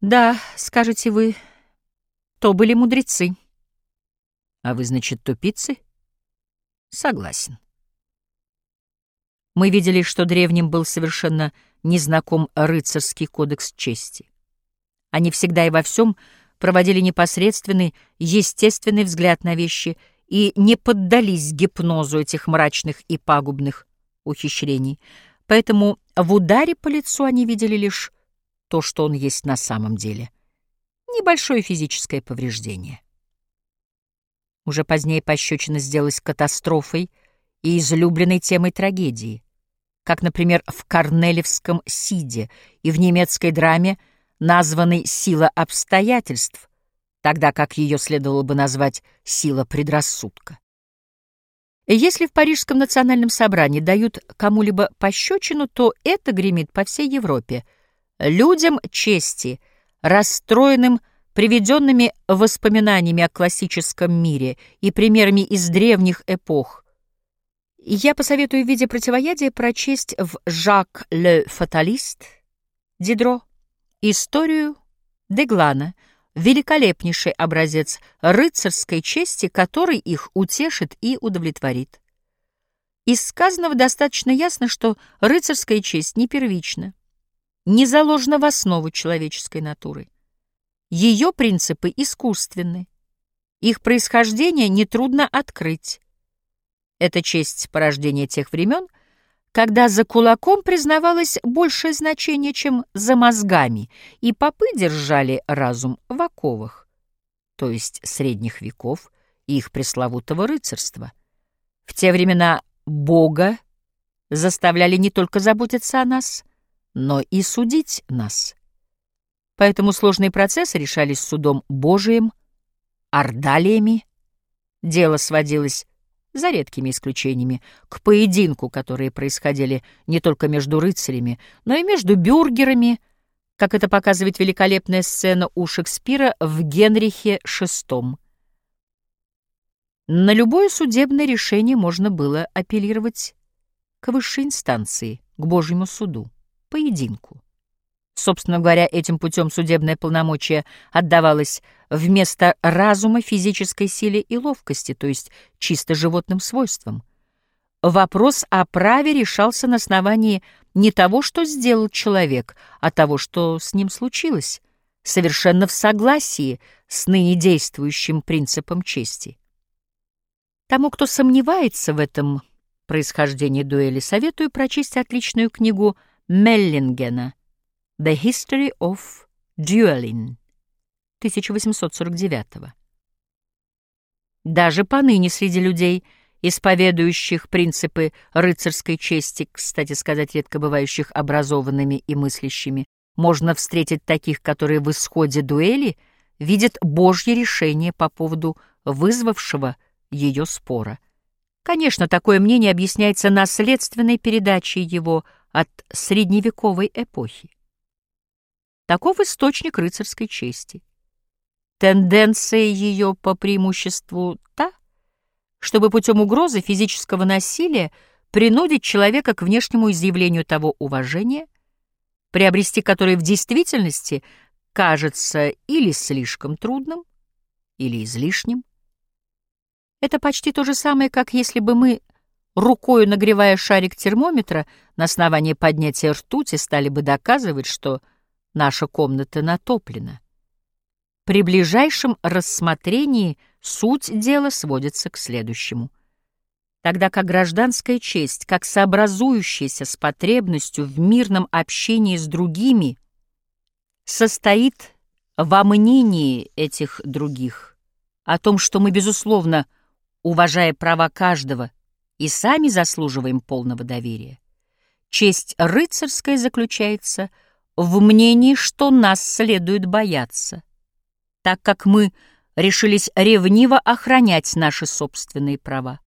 Да, скажете вы, то были мудрецы. А вы, значит, тупицы? Согласен. Мы видели, что древним был совершенно незнаком рыцарский кодекс чести. Они всегда и во всем проводили непосредственный, естественный взгляд на вещи и не поддались гипнозу этих мрачных и пагубных ухищрений. Поэтому в ударе по лицу они видели лишь то, что он есть на самом деле. Небольшое физическое повреждение. Уже позднее пощечина сделалась катастрофой и излюбленной темой трагедии, как, например, в Корнелевском «Сиде» и в немецкой драме, названной «Сила обстоятельств», тогда как ее следовало бы назвать «Сила предрассудка». Если в Парижском национальном собрании дают кому-либо пощечину, то это гремит по всей Европе. Людям чести, расстроенным приведенными воспоминаниями о классическом мире и примерами из древних эпох. Я посоветую в виде противоядия прочесть в «Жак ле Фаталист» Дидро историю Деглана — великолепнейший образец рыцарской чести, который их утешит и удовлетворит. Из сказанного достаточно ясно, что рыцарская честь не первична, не заложена в основу человеческой натуры. Ее принципы искусственны, их происхождение нетрудно открыть. Это честь порождения тех времен, когда за кулаком признавалось большее значение, чем за мозгами, и попы держали разум в оковах, то есть средних веков и их пресловутого рыцарства. В те времена Бога заставляли не только заботиться о нас, но и судить нас. Поэтому сложные процессы решались судом Божиим, ордалиями. Дело сводилось за редкими исключениями, к поединку, которые происходили не только между рыцарями, но и между бюргерами, как это показывает великолепная сцена у Шекспира в «Генрихе VI». На любое судебное решение можно было апеллировать к высшей инстанции, к Божьему суду, поединку. Собственно говоря, этим путем судебное полномочие отдавалось вместо разума физической силе и ловкости, то есть чисто животным свойствам. Вопрос о праве решался на основании не того, что сделал человек, а того, что с ним случилось, совершенно в согласии с ныне действующим принципом чести. Тому, кто сомневается в этом происхождении дуэли, советую прочесть отличную книгу Меллингена. The History of Dueling 1849 Даже поныне среди людей, исповедующих принципы рыцарской чести, кстати сказать, редко бывающих образованными и мыслящими, можно встретить таких, которые в исходе дуэли видят Божье решение по поводу вызвавшего ее спора. Конечно, такое мнение объясняется наследственной передачей его от средневековой эпохи. Таков источник рыцарской чести. Тенденция ее по преимуществу та, чтобы путем угрозы физического насилия принудить человека к внешнему изъявлению того уважения, приобрести которое в действительности кажется или слишком трудным, или излишним. Это почти то же самое, как если бы мы, рукою нагревая шарик термометра, на основании поднятия ртути стали бы доказывать, что Наша комната натоплена. При ближайшем рассмотрении суть дела сводится к следующему. Тогда как гражданская честь, как сообразующаяся с потребностью в мирном общении с другими, состоит во мнении этих других, о том, что мы, безусловно, уважая права каждого, и сами заслуживаем полного доверия. Честь рыцарская заключается в мнении, что нас следует бояться, так как мы решились ревниво охранять наши собственные права.